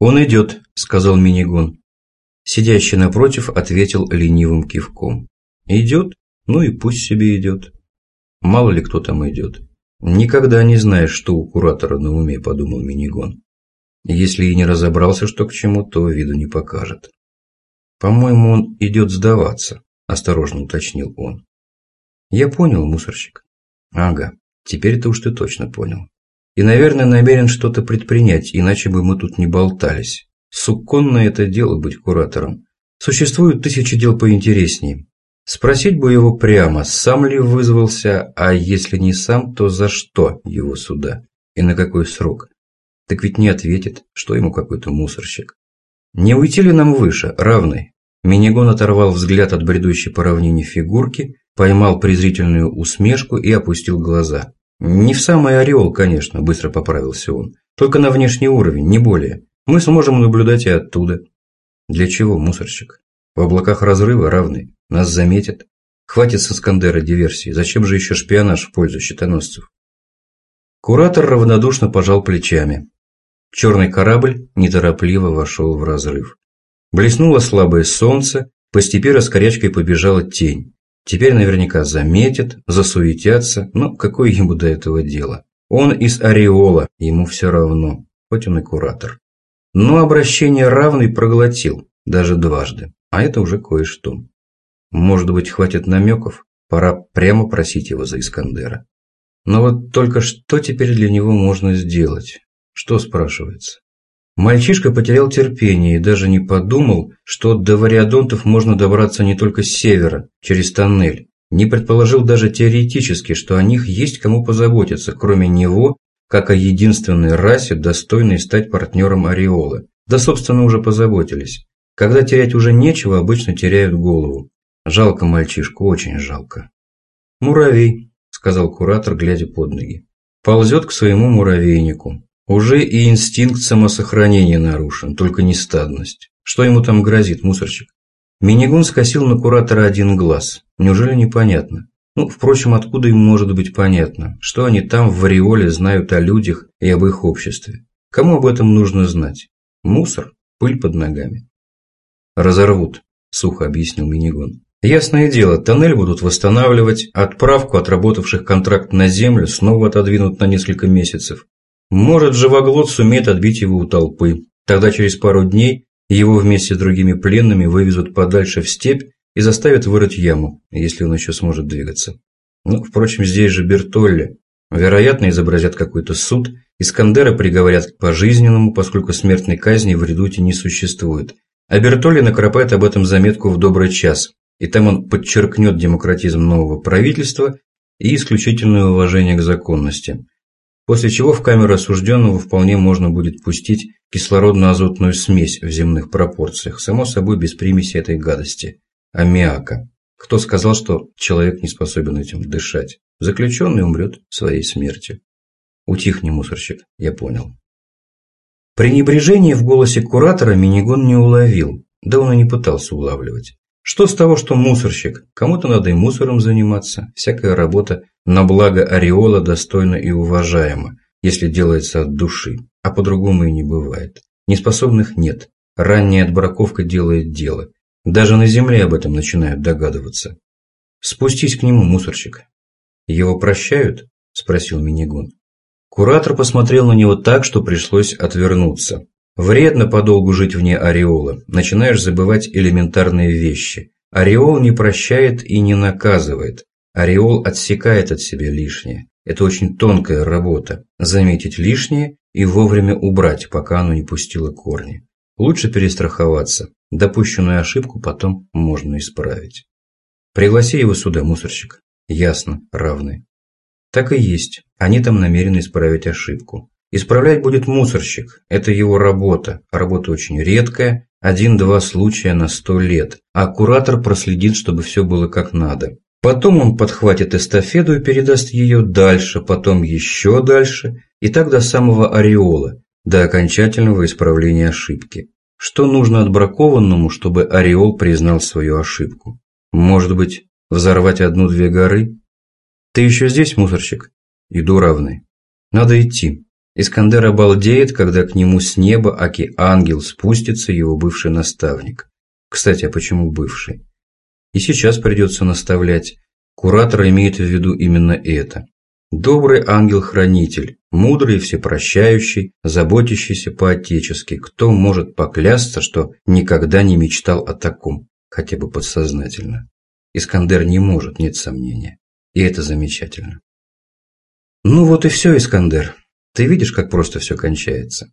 «Он идет», – сказал Минигон. Сидящий напротив ответил ленивым кивком. «Идет? Ну и пусть себе идет. Мало ли кто там идет. Никогда не знаешь, что у куратора на уме», – подумал Минигон. Если и не разобрался, что к чему, то виду не покажет. «По-моему, он идет сдаваться», – осторожно уточнил он. «Я понял, мусорщик». «Ага, теперь-то уж ты точно понял. И, наверное, намерен что-то предпринять, иначе бы мы тут не болтались. Суконное это дело быть куратором. Существуют тысячи дел поинтереснее. Спросить бы его прямо, сам ли вызвался, а если не сам, то за что его сюда и на какой срок. Так ведь не ответит, что ему какой-то мусорщик. Не уйти ли нам выше, равный? Минигон оторвал взгляд от бредущей по равнине фигурки, поймал презрительную усмешку и опустил глаза. Не в самый ореол, конечно, быстро поправился он. Только на внешний уровень, не более. Мы сможем наблюдать и оттуда. Для чего, мусорщик? В облаках разрыва равны. Нас заметят. Хватит с Искандера диверсии. Зачем же еще шпионаж в пользу щитоносцев? Куратор равнодушно пожал плечами. Черный корабль неторопливо вошел в разрыв. Блеснуло слабое солнце, по степи раскорячкой побежала тень. Теперь наверняка заметят, засуетятся, но какое ему до этого дело? Он из ореола, ему все равно, хоть он и куратор. Но обращение равный проглотил, даже дважды, а это уже кое-что. Может быть, хватит намеков? Пора прямо просить его за Искандера. Но вот только что теперь для него можно сделать? Что спрашивается? Мальчишка потерял терпение и даже не подумал, что до вариадонтов можно добраться не только с севера, через тоннель. Не предположил даже теоретически, что о них есть кому позаботиться, кроме него, как о единственной расе, достойной стать партнером Ореола. Да, собственно, уже позаботились. Когда терять уже нечего, обычно теряют голову. Жалко мальчишку, очень жалко. «Муравей», – сказал куратор, глядя под ноги. «Ползет к своему муравейнику. Уже и инстинкт самосохранения нарушен, только не стадность. Что ему там грозит, мусорщик? Минигун скосил на куратора один глаз. Неужели непонятно? Ну, впрочем, откуда им может быть понятно, что они там в Вариоле знают о людях и об их обществе? Кому об этом нужно знать? Мусор, пыль под ногами. Разорвут, сухо объяснил Минигон. Ясное дело, тоннель будут восстанавливать, отправку отработавших контракт на землю снова отодвинут на несколько месяцев. Может, живоглот сумеет отбить его у толпы. Тогда через пару дней его вместе с другими пленными вывезут подальше в степь и заставят вырыть яму, если он еще сможет двигаться. Ну, впрочем, здесь же Бертолли. Вероятно, изобразят какой-то суд, Искандера приговорят к пожизненному, поскольку смертной казни в редуте не существует. А Бертолли накропает об этом заметку в добрый час, и там он подчеркнет демократизм нового правительства и исключительное уважение к законности после чего в камеру осужденного вполне можно будет пустить кислородно-азотную смесь в земных пропорциях, само собой без примеси этой гадости – аммиака. Кто сказал, что человек не способен этим дышать? Заключенный умрет своей смертью. Утихни, мусорщик, я понял. Пренебрежение в голосе куратора Минигон не уловил, да он и не пытался улавливать. Что с того, что мусорщик? Кому-то надо и мусором заниматься. Всякая работа на благо ореола достойна и уважаема, если делается от души. А по-другому и не бывает. Неспособных нет. Ранняя отбраковка делает дело. Даже на земле об этом начинают догадываться. Спустись к нему, мусорщик. Его прощают? Спросил Минигон. Куратор посмотрел на него так, что пришлось отвернуться. Вредно подолгу жить вне ореола, начинаешь забывать элементарные вещи. Ореол не прощает и не наказывает. Ореол отсекает от себя лишнее. Это очень тонкая работа. Заметить лишнее и вовремя убрать, пока оно не пустило корни. Лучше перестраховаться. Допущенную ошибку потом можно исправить. Пригласи его сюда, мусорщик. Ясно, равны. Так и есть. Они там намерены исправить ошибку. Исправлять будет мусорщик. Это его работа. Работа очень редкая. Один-два случая на сто лет. А куратор проследит, чтобы все было как надо. Потом он подхватит эстафету и передаст ее дальше, потом еще дальше, и так до самого ореола, до окончательного исправления ошибки. Что нужно отбракованному, чтобы ореол признал свою ошибку? Может быть, взорвать одну-две горы? Ты еще здесь, мусорщик? Иду равный. Надо идти. Искандер обалдеет, когда к нему с неба Аки-ангел спустится его бывший наставник. Кстати, а почему бывший? И сейчас придется наставлять. Куратор имеет в виду именно это. Добрый ангел-хранитель, мудрый и всепрощающий, заботящийся по-отечески. Кто может поклясться, что никогда не мечтал о таком, хотя бы подсознательно? Искандер не может, нет сомнения. И это замечательно. Ну вот и все, Искандер. Ты видишь, как просто все кончается.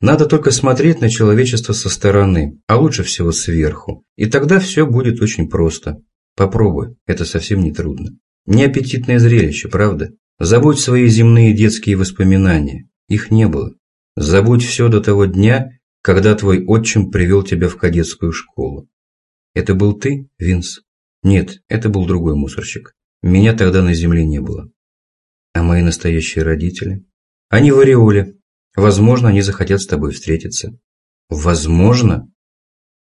Надо только смотреть на человечество со стороны, а лучше всего сверху. И тогда все будет очень просто. Попробуй, это совсем не трудно. Неаппетитное зрелище, правда? Забудь свои земные детские воспоминания. Их не было. Забудь все до того дня, когда твой отчим привел тебя в кадетскую школу. Это был ты, Винс? Нет, это был другой мусорщик. Меня тогда на земле не было. А мои настоящие родители? Они в ореоле. Возможно, они захотят с тобой встретиться. Возможно?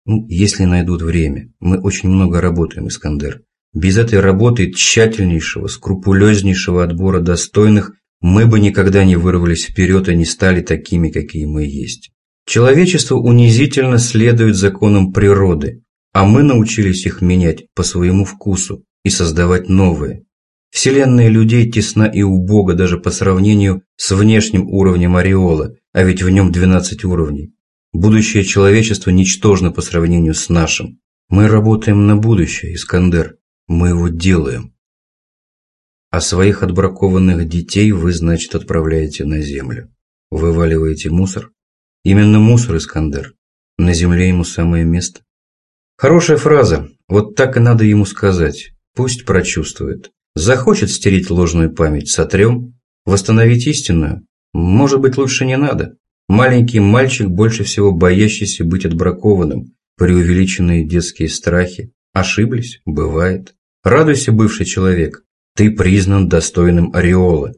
Ну, если найдут время. Мы очень много работаем, Искандер. Без этой работы тщательнейшего, скрупулезнейшего отбора достойных мы бы никогда не вырвались вперед и не стали такими, какие мы есть. Человечество унизительно следует законам природы, а мы научились их менять по своему вкусу и создавать новые. Вселенная людей тесна и убога даже по сравнению с внешним уровнем ореола, а ведь в нем 12 уровней. Будущее человечества ничтожно по сравнению с нашим. Мы работаем на будущее, Искандер. Мы его делаем. А своих отбракованных детей вы, значит, отправляете на землю. Вываливаете мусор? Именно мусор, Искандер. На земле ему самое место. Хорошая фраза. Вот так и надо ему сказать. Пусть прочувствует. Захочет стереть ложную память, сотрем. Восстановить истинную? Может быть, лучше не надо. Маленький мальчик, больше всего боящийся быть отбракованным, преувеличенные детские страхи, Ошиблись? Бывает. Радуйся, бывший человек. Ты признан достойным ореола.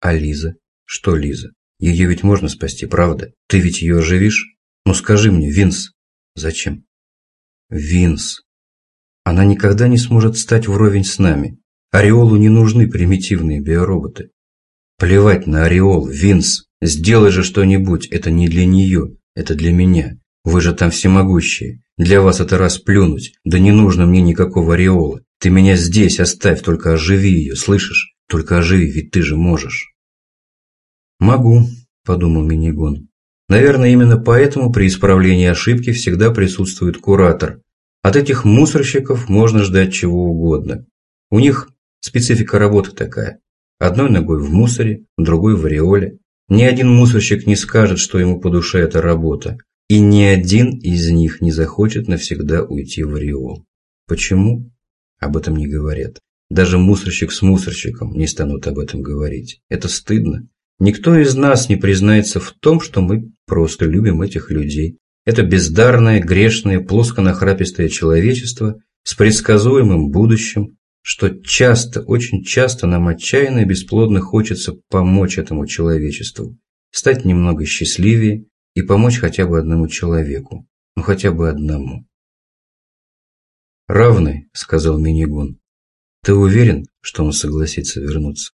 А Лиза? Что Лиза? Ее ведь можно спасти, правда? Ты ведь ее оживишь? Ну скажи мне, Винс. Зачем? Винс. Она никогда не сможет стать вровень с нами. Ореолу не нужны примитивные биороботы. Плевать на ореол, Винс. Сделай же что-нибудь. Это не для нее, это для меня. Вы же там всемогущие. Для вас это расплюнуть. Да не нужно мне никакого ореола. Ты меня здесь оставь, только оживи ее, слышишь? Только оживи, ведь ты же можешь. Могу, подумал Минигон. Наверное, именно поэтому при исправлении ошибки всегда присутствует куратор. От этих мусорщиков можно ждать чего угодно. У них специфика работы такая. Одной ногой в мусоре, другой в ореоле. Ни один мусорщик не скажет, что ему по душе эта работа. И ни один из них не захочет навсегда уйти в ореол. Почему? Об этом не говорят. Даже мусорщик с мусорщиком не станут об этом говорить. Это стыдно. Никто из нас не признается в том, что мы просто любим этих людей. Это бездарное, грешное, плоско-нахрапистое человечество с предсказуемым будущим, что часто, очень часто нам отчаянно и бесплодно хочется помочь этому человечеству, стать немного счастливее, и помочь хотя бы одному человеку, ну хотя бы одному. «Равный», — сказал Минигун. «Ты уверен, что он согласится вернуться?»